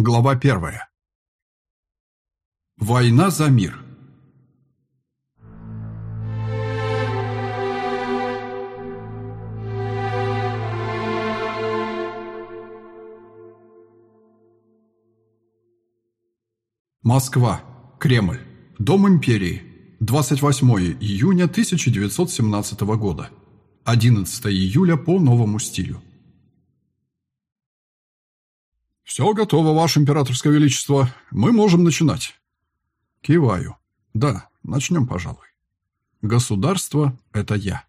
Глава первая. Война за мир. Москва. Кремль. Дом империи. 28 июня 1917 года. 11 июля по новому стилю. «Все готово, Ваше Императорское Величество. Мы можем начинать». Киваю. «Да, начнем, пожалуй. Государство — это я».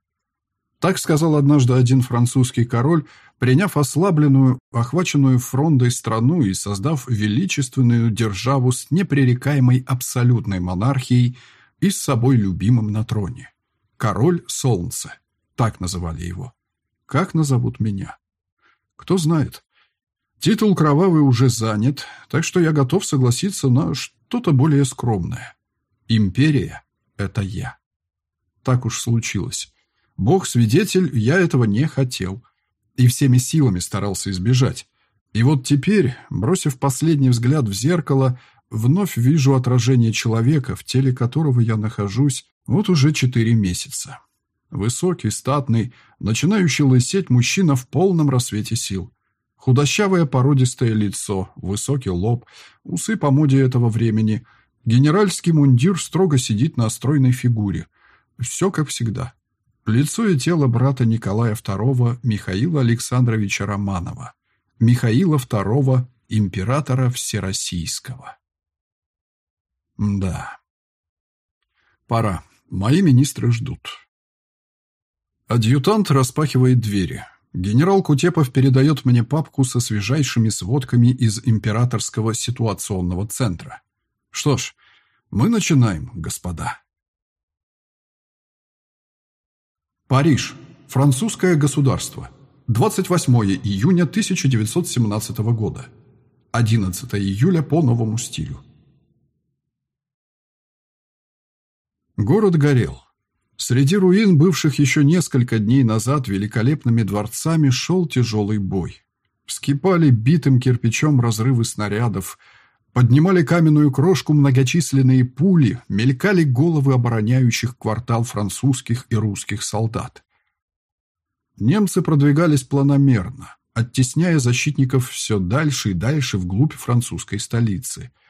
Так сказал однажды один французский король, приняв ослабленную, охваченную фрондой страну и создав величественную державу с непререкаемой абсолютной монархией и с собой любимым на троне. Король Солнце. Так называли его. Как назовут меня? Кто знает. Титул кровавый уже занят, так что я готов согласиться на что-то более скромное. Империя — это я. Так уж случилось. Бог свидетель, я этого не хотел. И всеми силами старался избежать. И вот теперь, бросив последний взгляд в зеркало, вновь вижу отражение человека, в теле которого я нахожусь вот уже четыре месяца. Высокий, статный, начинающий лысеть мужчина в полном рассвете сил. Худощавое породистое лицо, высокий лоб, усы по моде этого времени. Генеральский мундир строго сидит на стройной фигуре. Все как всегда. Лицо и тело брата Николая II Михаила Александровича Романова. Михаила II, императора Всероссийского. Да. Пора. Мои министры ждут. Адъютант распахивает двери. Генерал Кутепов передает мне папку со свежайшими сводками из Императорского ситуационного центра. Что ж, мы начинаем, господа. Париж. Французское государство. 28 июня 1917 года. 11 июля по новому стилю. Город горел. Среди руин, бывших еще несколько дней назад великолепными дворцами, шел тяжелый бой. Вскипали битым кирпичом разрывы снарядов, поднимали каменную крошку многочисленные пули, мелькали головы обороняющих квартал французских и русских солдат. Немцы продвигались планомерно, оттесняя защитников все дальше и дальше вглубь французской столицы –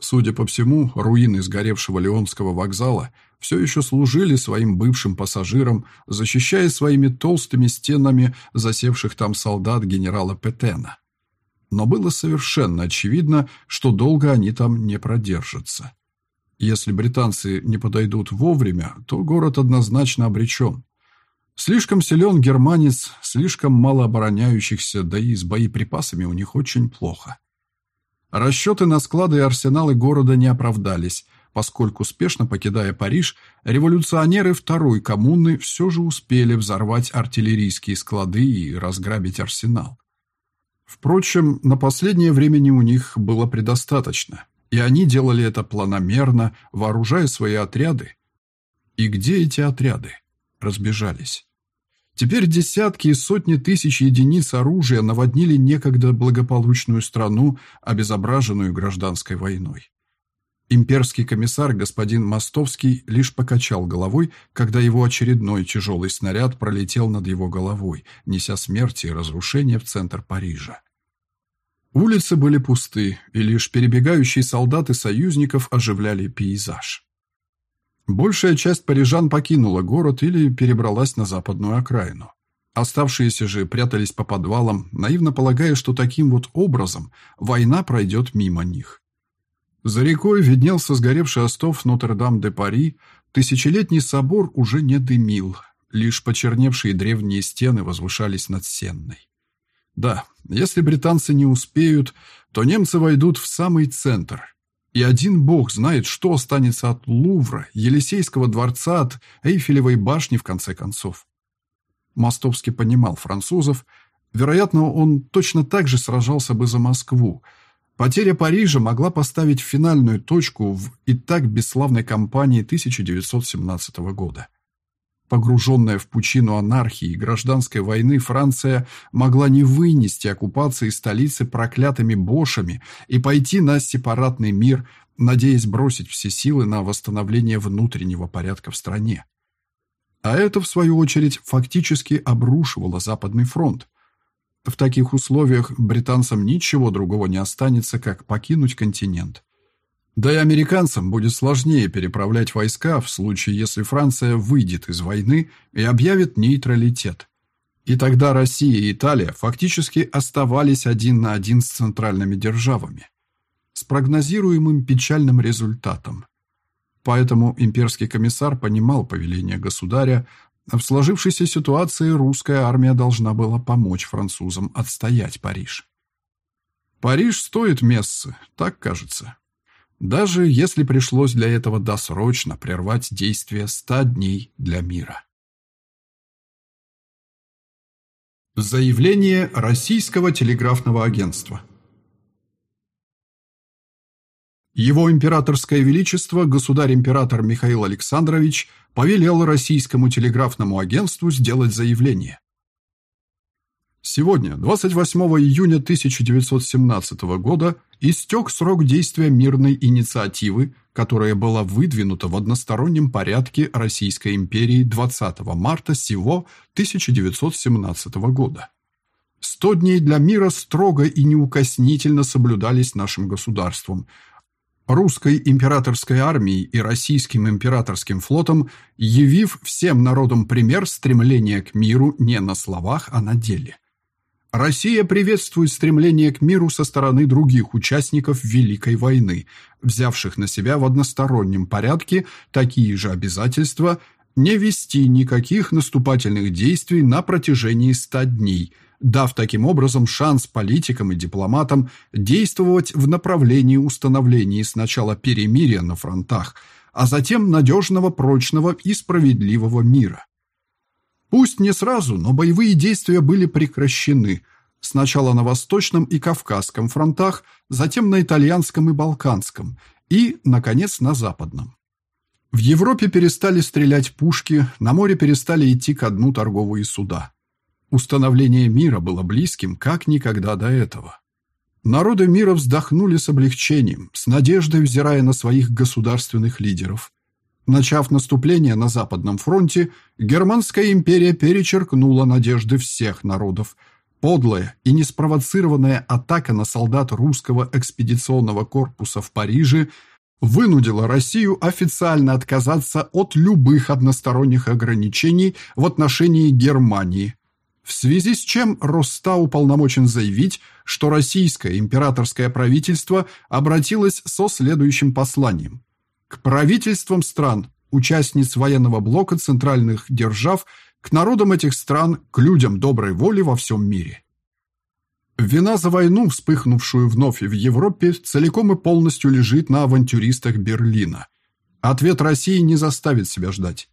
Судя по всему, руины сгоревшего Леонского вокзала все еще служили своим бывшим пассажирам, защищая своими толстыми стенами засевших там солдат генерала Петена. Но было совершенно очевидно, что долго они там не продержатся. Если британцы не подойдут вовремя, то город однозначно обречен. Слишком силен германец, слишком мало обороняющихся, да и с боеприпасами у них очень плохо. Расчеты на склады и арсеналы города не оправдались, поскольку, спешно покидая Париж, революционеры второй коммуны все же успели взорвать артиллерийские склады и разграбить арсенал. Впрочем, на последнее времени у них было предостаточно, и они делали это планомерно, вооружая свои отряды. И где эти отряды? Разбежались. Теперь десятки и сотни тысяч единиц оружия наводнили некогда благополучную страну, обезображенную гражданской войной. Имперский комиссар господин Мостовский лишь покачал головой, когда его очередной тяжелый снаряд пролетел над его головой, неся смерть и разрушение в центр Парижа. Улицы были пусты, и лишь перебегающие солдаты союзников оживляли пейзаж. Большая часть парижан покинула город или перебралась на западную окраину. Оставшиеся же прятались по подвалам, наивно полагая, что таким вот образом война пройдет мимо них. За рекой виднелся сгоревший остов Нотр-Дам-де-Пари, тысячелетний собор уже не дымил, лишь почерневшие древние стены возвышались над Сенной. Да, если британцы не успеют, то немцы войдут в самый центр – и один бог знает, что останется от Лувра, Елисейского дворца, от Эйфелевой башни, в конце концов. Мостовский понимал французов. Вероятно, он точно так же сражался бы за Москву. Потеря Парижа могла поставить финальную точку в и так бесславной кампании 1917 года. Погруженная в пучину анархии и гражданской войны, Франция могла не вынести оккупации столицы проклятыми бошами и пойти на сепаратный мир, надеясь бросить все силы на восстановление внутреннего порядка в стране. А это, в свою очередь, фактически обрушивало Западный фронт. В таких условиях британцам ничего другого не останется, как покинуть континент. Да и американцам будет сложнее переправлять войска в случае, если Франция выйдет из войны и объявит нейтралитет. И тогда Россия и Италия фактически оставались один на один с центральными державами. С прогнозируемым печальным результатом. Поэтому имперский комиссар понимал повеление государя, в сложившейся ситуации русская армия должна была помочь французам отстоять Париж. Париж стоит мессы, так кажется. Даже если пришлось для этого досрочно прервать действие ста дней для мира. Заявление Российского телеграфного агентства Его императорское величество, государь-император Михаил Александрович, повелел Российскому телеграфному агентству сделать заявление. Сегодня, 28 июня 1917 года, истек срок действия мирной инициативы, которая была выдвинута в одностороннем порядке Российской империи 20 марта сего 1917 года. Сто дней для мира строго и неукоснительно соблюдались нашим государством, русской императорской армией и российским императорским флотом, явив всем народам пример стремления к миру не на словах, а на деле – Россия приветствует стремление к миру со стороны других участников Великой войны, взявших на себя в одностороннем порядке такие же обязательства не вести никаких наступательных действий на протяжении ста дней, дав таким образом шанс политикам и дипломатам действовать в направлении установления сначала перемирия на фронтах, а затем надежного, прочного и справедливого мира. Пусть не сразу, но боевые действия были прекращены. Сначала на Восточном и Кавказском фронтах, затем на Итальянском и Балканском, и, наконец, на Западном. В Европе перестали стрелять пушки, на море перестали идти ко дну торговые суда. Установление мира было близким, как никогда до этого. Народы мира вздохнули с облегчением, с надеждой взирая на своих государственных лидеров. Начав наступление на Западном фронте, Германская империя перечеркнула надежды всех народов. Подлая и неспровоцированная атака на солдат русского экспедиционного корпуса в Париже вынудила Россию официально отказаться от любых односторонних ограничений в отношении Германии, в связи с чем Роста уполномочен заявить, что российское императорское правительство обратилось со следующим посланием – к правительствам стран, участниц военного блока центральных держав, к народам этих стран, к людям доброй воли во всем мире. Вина за войну, вспыхнувшую вновь в Европе, целиком и полностью лежит на авантюристах Берлина. Ответ России не заставит себя ждать.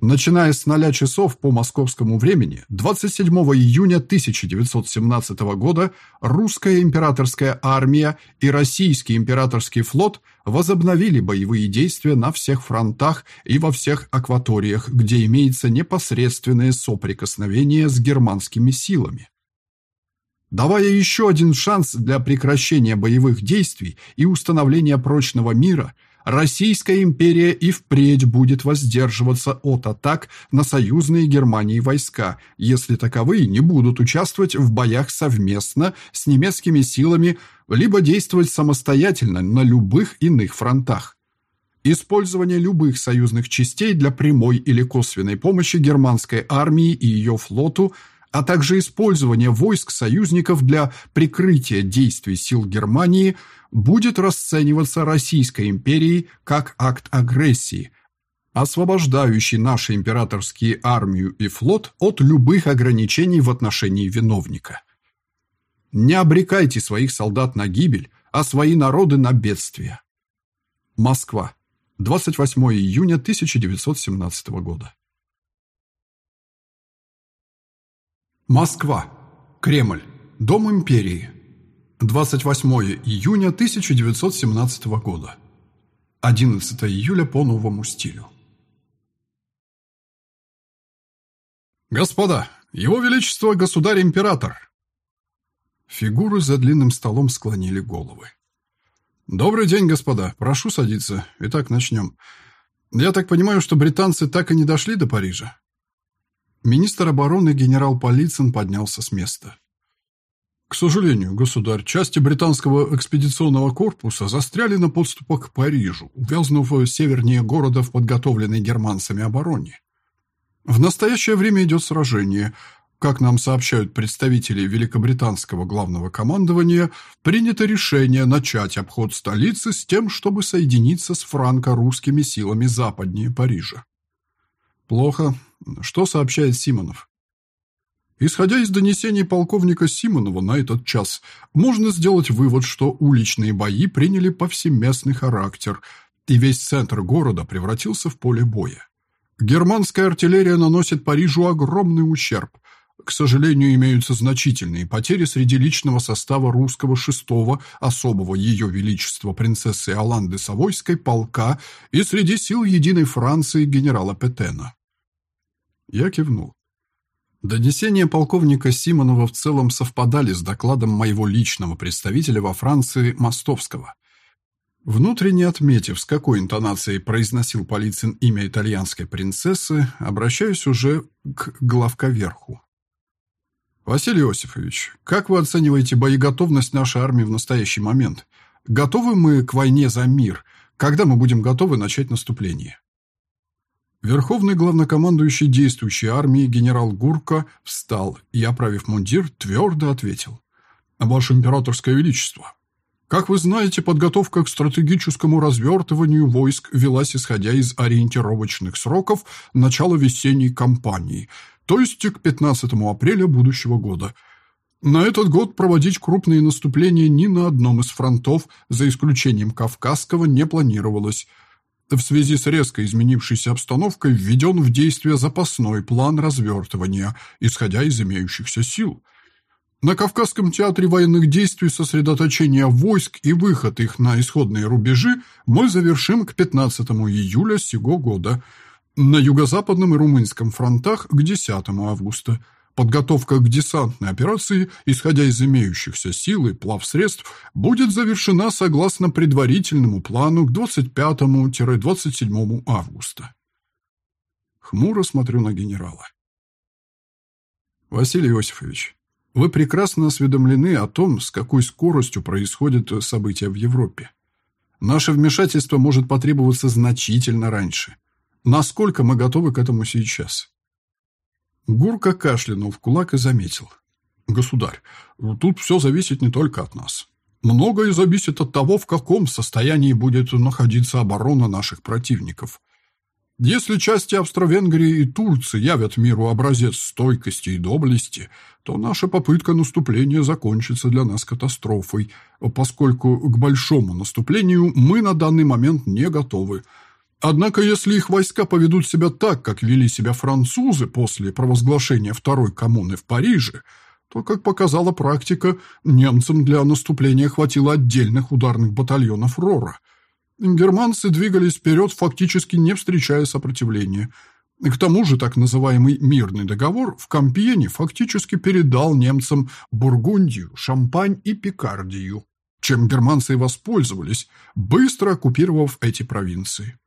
Начиная с 0 часов по московскому времени, 27 июня 1917 года русская императорская армия и российский императорский флот возобновили боевые действия на всех фронтах и во всех акваториях, где имеется непосредственное соприкосновение с германскими силами. Давая еще один шанс для прекращения боевых действий и установления прочного мира – Российская империя и впредь будет воздерживаться от атак на союзные Германии войска, если таковые не будут участвовать в боях совместно с немецкими силами либо действовать самостоятельно на любых иных фронтах. Использование любых союзных частей для прямой или косвенной помощи германской армии и ее флоту – а также использование войск союзников для прикрытия действий сил Германии будет расцениваться Российской империей как акт агрессии, освобождающий наши императорские армию и флот от любых ограничений в отношении виновника. Не обрекайте своих солдат на гибель, а свои народы на бедствие. Москва. 28 июня 1917 года. Москва. Кремль. Дом империи. 28 июня 1917 года. 11 июля по новому стилю. Господа, его величество государь-император!» Фигуры за длинным столом склонили головы. «Добрый день, господа. Прошу садиться. Итак, начнем. Я так понимаю, что британцы так и не дошли до Парижа?» Министр обороны генерал Полицин поднялся с места. «К сожалению, государь, части британского экспедиционного корпуса застряли на подступах к Парижу, увязнув севернее города в подготовленной германцами обороне. В настоящее время идет сражение. Как нам сообщают представители великобританского главного командования, принято решение начать обход столицы с тем, чтобы соединиться с франко-русскими силами западнее Парижа. Плохо. Что сообщает Симонов? Исходя из донесений полковника Симонова на этот час, можно сделать вывод, что уличные бои приняли повсеместный характер, и весь центр города превратился в поле боя. Германская артиллерия наносит Парижу огромный ущерб. К сожалению, имеются значительные потери среди личного состава русского шестого особого Ее Величества принцессы Аланды Савойской полка и среди сил Единой Франции генерала Петена. Я кивнул. Донесения полковника Симонова в целом совпадали с докладом моего личного представителя во Франции Мостовского. Внутренне отметив, с какой интонацией произносил Полицин имя итальянской принцессы, обращаюсь уже к главковерху. Василий Иосифович, как вы оцениваете боеготовность нашей армии в настоящий момент? Готовы мы к войне за мир? Когда мы будем готовы начать наступление? Верховный главнокомандующий действующей армии генерал Гурко встал и, оправив мундир, твердо ответил. «Ваше императорское величество, как вы знаете, подготовка к стратегическому развертыванию войск велась исходя из ориентировочных сроков начала весенней кампании, то есть к 15 апреля будущего года. На этот год проводить крупные наступления ни на одном из фронтов, за исключением Кавказского, не планировалось. В связи с резко изменившейся обстановкой введен в действие запасной план развертывания, исходя из имеющихся сил – на Кавказском театре военных действий сосредоточение войск и выход их на исходные рубежи мы завершим к 15 июля сего года. На Юго-Западном и Румынском фронтах к 10 августа. Подготовка к десантной операции, исходя из имеющихся сил и плавсредств, будет завершена согласно предварительному плану к 25-27 августа. Хмуро смотрю на генерала. Василий Иосифович, вы прекрасно осведомлены о том, с какой скоростью происходят события в Европе. Наше вмешательство может потребоваться значительно раньше. Насколько мы готовы к этому сейчас? Гурка кашлянул в кулак и заметил. «Государь, тут все зависит не только от нас. Многое зависит от того, в каком состоянии будет находиться оборона наших противников. Если части Австро-Венгрии и Турции явят миру образец стойкости и доблести, то наша попытка наступления закончится для нас катастрофой, поскольку к большому наступлению мы на данный момент не готовы. Однако, если их войска поведут себя так, как вели себя французы после провозглашения Второй коммуны в Париже, то, как показала практика, немцам для наступления хватило отдельных ударных батальонов РОРа – Германцы двигались вперед, фактически не встречая сопротивления. К тому же так называемый «мирный договор» в Кампьене фактически передал немцам Бургундию, Шампань и Пикардию, чем германцы и воспользовались, быстро оккупировав эти провинции.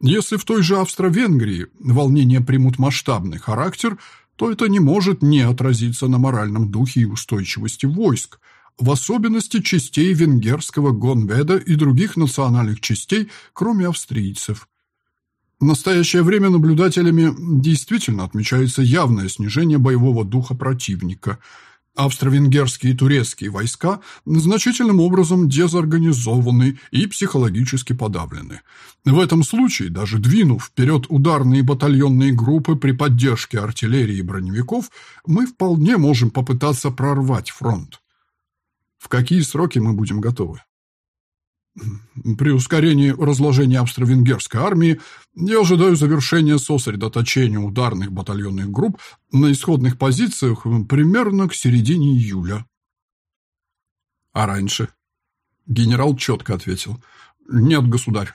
Если в той же Австро-Венгрии волнения примут масштабный характер, то это не может не отразиться на моральном духе и устойчивости войск – в особенности частей венгерского Гонведа и других национальных частей, кроме австрийцев. В настоящее время наблюдателями действительно отмечается явное снижение боевого духа противника. Австро-венгерские и турецкие войска значительным образом дезорганизованы и психологически подавлены. В этом случае, даже двинув вперед ударные батальонные группы при поддержке артиллерии и броневиков, мы вполне можем попытаться прорвать фронт. В какие сроки мы будем готовы? При ускорении разложения австро-венгерской армии я ожидаю завершения сосредоточения ударных батальонных групп на исходных позициях примерно к середине июля. А раньше? Генерал четко ответил. Нет, государь.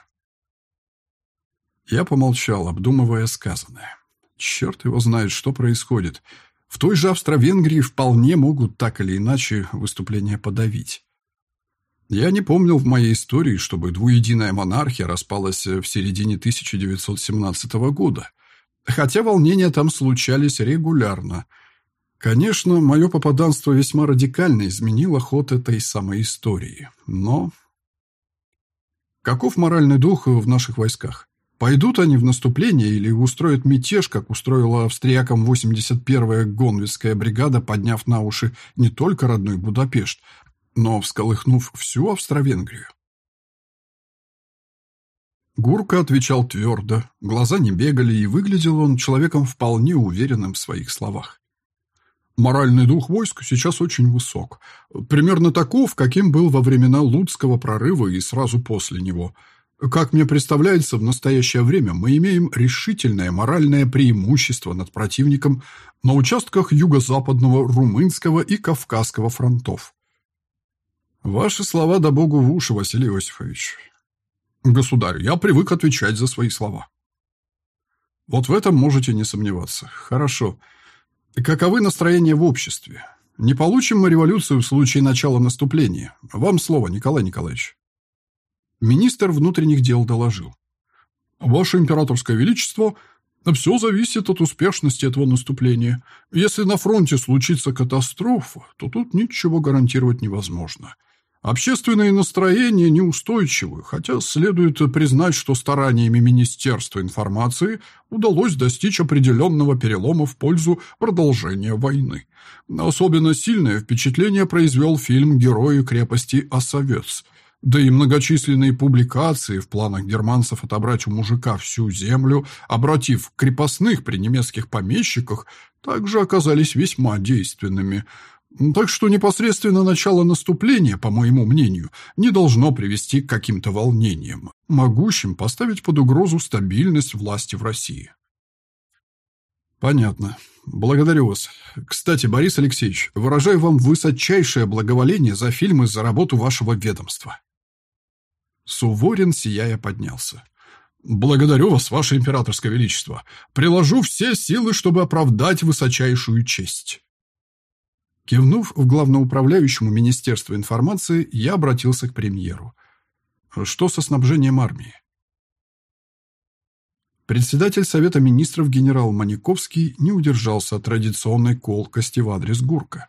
Я помолчал, обдумывая сказанное. Черт его знает, что происходит. В той же Австро-Венгрии вполне могут так или иначе выступление подавить. Я не помнил в моей истории, чтобы двуединая монархия распалась в середине 1917 года, хотя волнения там случались регулярно. Конечно, мое попаданство весьма радикально изменило ход этой самой истории, но... Каков моральный дух в наших войсках? Пойдут они в наступление или устроят мятеж, как устроила австриякам 81-я Гонвисская бригада, подняв на уши не только родной Будапешт, но всколыхнув всю Австро-Венгрию? Гурка отвечал твердо, глаза не бегали, и выглядел он человеком вполне уверенным в своих словах. Моральный дух войск сейчас очень высок. Примерно таков, каким был во времена Луцкого прорыва и сразу после него – как мне представляется, в настоящее время мы имеем решительное моральное преимущество над противником на участках юго-западного, румынского и кавказского фронтов. Ваши слова да богу в уши, Василий Иосифович. Государь, я привык отвечать за свои слова. Вот в этом можете не сомневаться. Хорошо. Каковы настроения в обществе? Не получим мы революцию в случае начала наступления. Вам слово, Николай Николаевич. Министр внутренних дел доложил. «Ваше императорское величество, все зависит от успешности этого наступления. Если на фронте случится катастрофа, то тут ничего гарантировать невозможно. Общественные настроения неустойчивы, хотя следует признать, что стараниями Министерства информации удалось достичь определенного перелома в пользу продолжения войны. Особенно сильное впечатление произвел фильм «Герои крепости Осовец», да и многочисленные публикации в планах германцев отобрать у мужика всю землю, обратив крепостных при немецких помещиках, также оказались весьма действенными. Так что непосредственно начало наступления, по моему мнению, не должно привести к каким-то волнениям, могущим поставить под угрозу стабильность власти в России. Понятно. Благодарю вас. Кстати, Борис Алексеевич, выражаю вам высочайшее благоволение за фильмы за работу вашего ведомства. Суворин, сияя, поднялся. «Благодарю вас, ваше императорское величество. Приложу все силы, чтобы оправдать высочайшую честь». Кивнув в главноуправляющему Министерства информации, я обратился к премьеру. «Что со снабжением армии?» Председатель Совета министров генерал Маниковский не удержался от традиционной колкости в адрес Гурка.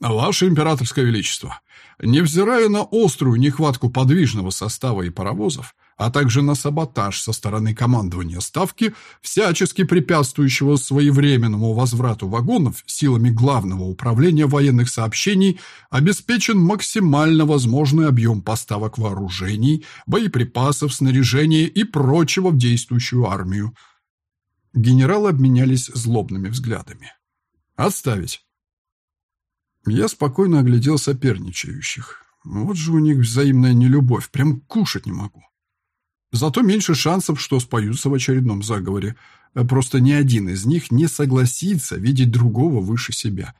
«Ваше императорское величество, невзирая на острую нехватку подвижного состава и паровозов, а также на саботаж со стороны командования Ставки, всячески препятствующего своевременному возврату вагонов силами Главного управления военных сообщений, обеспечен максимально возможный объем поставок вооружений, боеприпасов, снаряжения и прочего в действующую армию». Генералы обменялись злобными взглядами. «Отставить. Я спокойно оглядел соперничающих. Вот же у них взаимная нелюбовь, прям кушать не могу. Зато меньше шансов, что споются в очередном заговоре. Просто ни один из них не согласится видеть другого выше себя.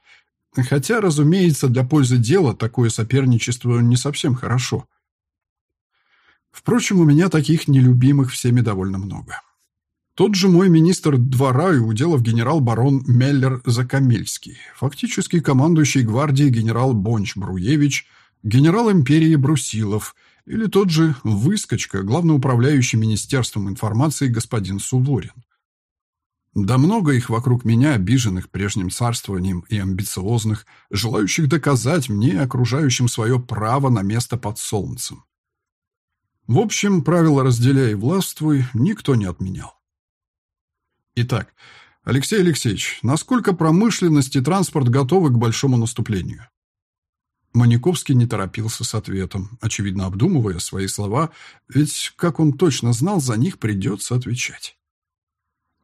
Хотя, разумеется, для пользы дела такое соперничество не совсем хорошо. Впрочем, у меня таких нелюбимых всеми довольно много. Тот же мой министр двора и уделов генерал-барон Меллер-Закамельский, фактически командующий гвардией генерал Бонч-Бруевич, генерал империи Брусилов или тот же выскочка, главноуправляющий Министерством информации господин Суворин. Да много их вокруг меня, обиженных прежним царствованием и амбициозных, желающих доказать мне и окружающим свое право на место под солнцем. В общем, правила «разделяй и властвуй» никто не отменял. Итак, Алексей Алексеевич, насколько промышленность и транспорт готовы к большому наступлению? Маниковский не торопился с ответом, очевидно обдумывая свои слова, ведь, как он точно знал, за них придется отвечать.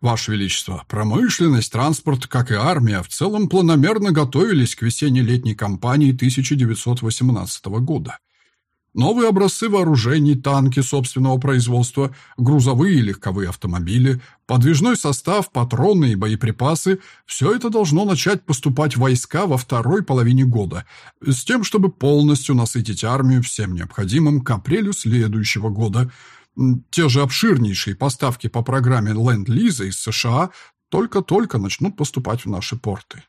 Ваше Величество, промышленность, транспорт, как и армия, в целом планомерно готовились к весенне-летней кампании 1918 года. Новые образцы вооружений, танки собственного производства, грузовые и легковые автомобили, подвижной состав, патроны и боеприпасы – все это должно начать поступать войска во второй половине года, с тем, чтобы полностью насытить армию всем необходимым к апрелю следующего года. Те же обширнейшие поставки по программе Ленд-Лиза из США только-только начнут поступать в наши порты.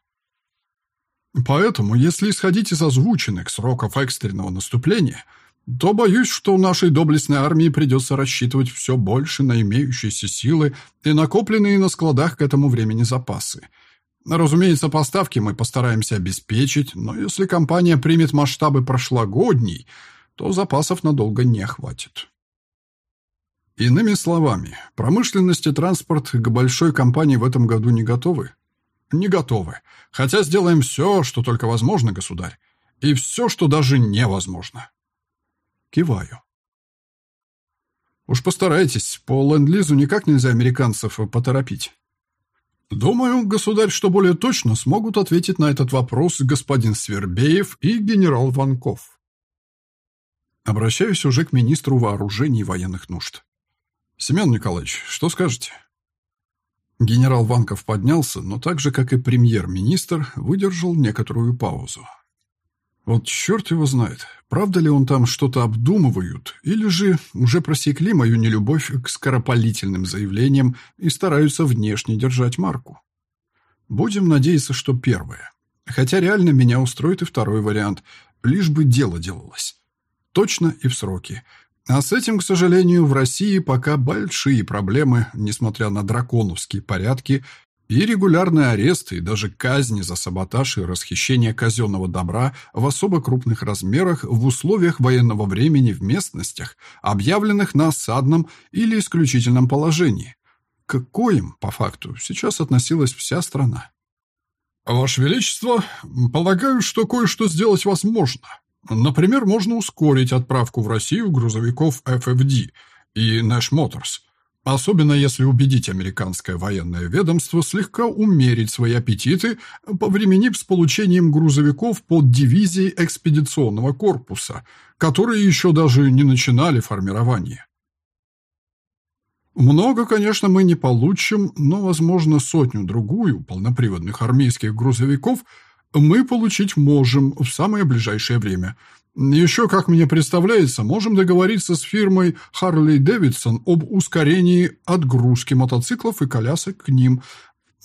Поэтому, если исходить из озвученных сроков экстренного наступления, то боюсь, что нашей доблестной армии придется рассчитывать все больше на имеющиеся силы и накопленные на складах к этому времени запасы. Разумеется, поставки мы постараемся обеспечить, но если компания примет масштабы прошлогодней, то запасов надолго не хватит. Иными словами, промышленность и транспорт к большой компании в этом году не готовы? Не готовы. Хотя сделаем все, что только возможно, государь. И все, что даже невозможно. Киваю. Уж постарайтесь, по ленд-лизу никак нельзя американцев поторопить. Думаю, государь, что более точно смогут ответить на этот вопрос господин Свербеев и генерал Ванков. Обращаюсь уже к министру вооружений и военных нужд. Семен Николаевич, что скажете? Генерал Ванков поднялся, но так же, как и премьер-министр, выдержал некоторую паузу. Вот черт его знает, правда ли он там что-то обдумывают, или же уже просекли мою нелюбовь к скоропалительным заявлениям и стараются внешне держать марку. Будем надеяться, что первое. Хотя реально меня устроит и второй вариант, лишь бы дело делалось. Точно и в сроки. А с этим, к сожалению, в России пока большие проблемы, несмотря на драконовские порядки и регулярные аресты, и даже казни за саботаж и расхищение казенного добра в особо крупных размерах в условиях военного времени в местностях, объявленных на осадном или исключительном положении. К коим, по факту, сейчас относилась вся страна. «Ваше Величество, полагаю, что кое-что сделать возможно», Например, можно ускорить отправку в Россию грузовиков FFD и Nash Motors, особенно если убедить американское военное ведомство слегка умерить свои аппетиты, повременив с получением грузовиков под дивизией экспедиционного корпуса, которые еще даже не начинали формирование. Много, конечно, мы не получим, но, возможно, сотню-другую полноприводных армейских грузовиков – мы получить можем в самое ближайшее время. Еще, как мне представляется, можем договориться с фирмой Harley Davidson об ускорении отгрузки мотоциклов и колясок к ним.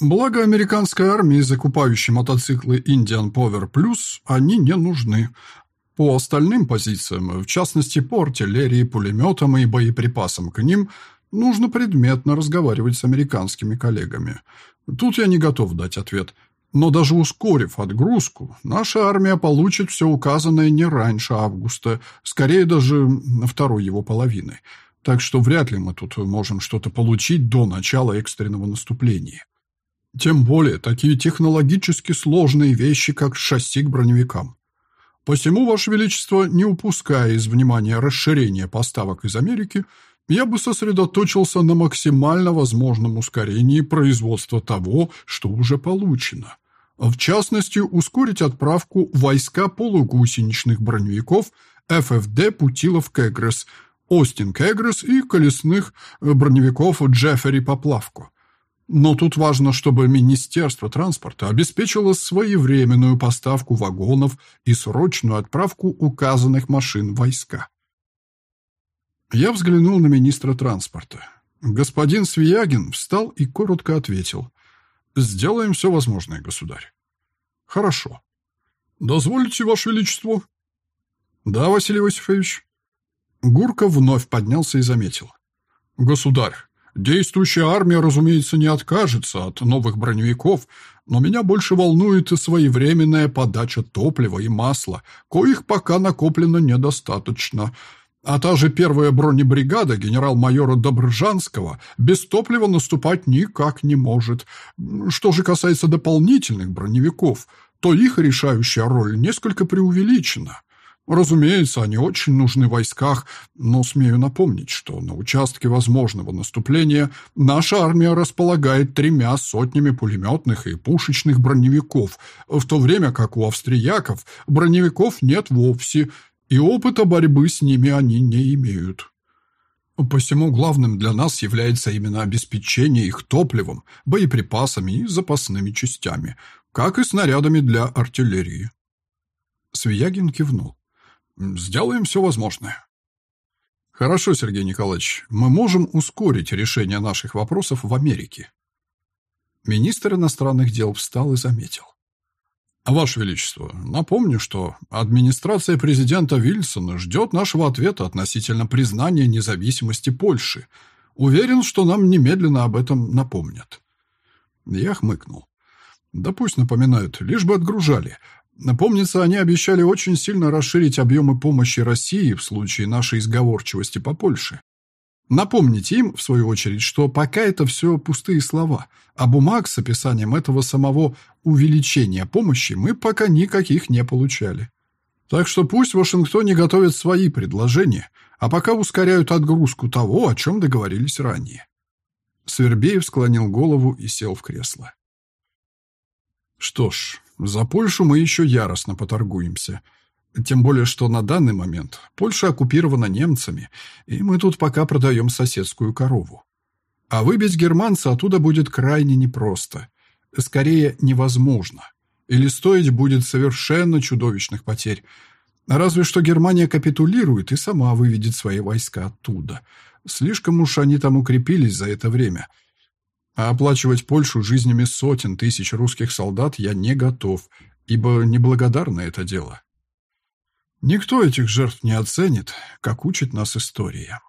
Благо, американской армии, закупающей мотоциклы Indian Power Plus, они не нужны. По остальным позициям, в частности по артиллерии, пулеметам и боеприпасам к ним, нужно предметно разговаривать с американскими коллегами. Тут я не готов дать ответ – но даже ускорив отгрузку, наша армия получит все указанное не раньше августа, скорее даже второй его половины. Так что вряд ли мы тут можем что-то получить до начала экстренного наступления. Тем более такие технологически сложные вещи, как шасси к броневикам. Посему, Ваше Величество, не упуская из внимания расширения поставок из Америки, я бы сосредоточился на максимально возможном ускорении производства того, что уже получено. В частности, ускорить отправку войска полугусеничных броневиков ФФД «Путилов-Кегрес», «Остин-Кегрес» и колесных броневиков «Джеффери Поплавку». Но тут важно, чтобы Министерство транспорта обеспечило своевременную поставку вагонов и срочную отправку указанных машин войска. Я взглянул на министра транспорта. Господин Свиягин встал и коротко ответил. Сделаем все возможное, государь. Хорошо. Дозвольте, Ваше Величество? Да, Василий Иосифович. Гурка вновь поднялся и заметил. Государь, действующая армия, разумеется, не откажется от новых броневиков, но меня больше волнует и своевременная подача топлива и масла, коих пока накоплено недостаточно – а та же первая бронебригада генерал-майора Добржанского без топлива наступать никак не может. Что же касается дополнительных броневиков, то их решающая роль несколько преувеличена. Разумеется, они очень нужны в войсках, но смею напомнить, что на участке возможного наступления наша армия располагает тремя сотнями пулеметных и пушечных броневиков, в то время как у австрияков броневиков нет вовсе – и опыта борьбы с ними они не имеют. Посему главным для нас является именно обеспечение их топливом, боеприпасами и запасными частями, как и снарядами для артиллерии. Свиягин кивнул. «Сделаем все возможное». «Хорошо, Сергей Николаевич, мы можем ускорить решение наших вопросов в Америке». Министр иностранных дел встал и заметил. «Ваше Величество, напомню, что администрация президента Вильсона ждет нашего ответа относительно признания независимости Польши. Уверен, что нам немедленно об этом напомнят». Я хмыкнул. «Да пусть напоминают, лишь бы отгружали. Помнится, они обещали очень сильно расширить объемы помощи России в случае нашей изговорчивости по Польше. Напомните им, в свою очередь, что пока это все пустые слова, а бумаг с описанием этого самого увеличения помощи мы пока никаких не получали. Так что пусть в Вашингтоне готовят свои предложения, а пока ускоряют отгрузку того, о чем договорились ранее. Свербеев склонил голову и сел в кресло. Что ж, за Польшу мы еще яростно поторгуемся – тем более, что на данный момент Польша оккупирована немцами, и мы тут пока продаем соседскую корову. А выбить германца оттуда будет крайне непросто. Скорее, невозможно. Или стоить будет совершенно чудовищных потерь. Разве что Германия капитулирует и сама выведет свои войска оттуда. Слишком уж они там укрепились за это время. А оплачивать Польшу жизнями сотен тысяч русских солдат я не готов, ибо неблагодарно это дело. Никто этих жертв не оценит, как учит нас история.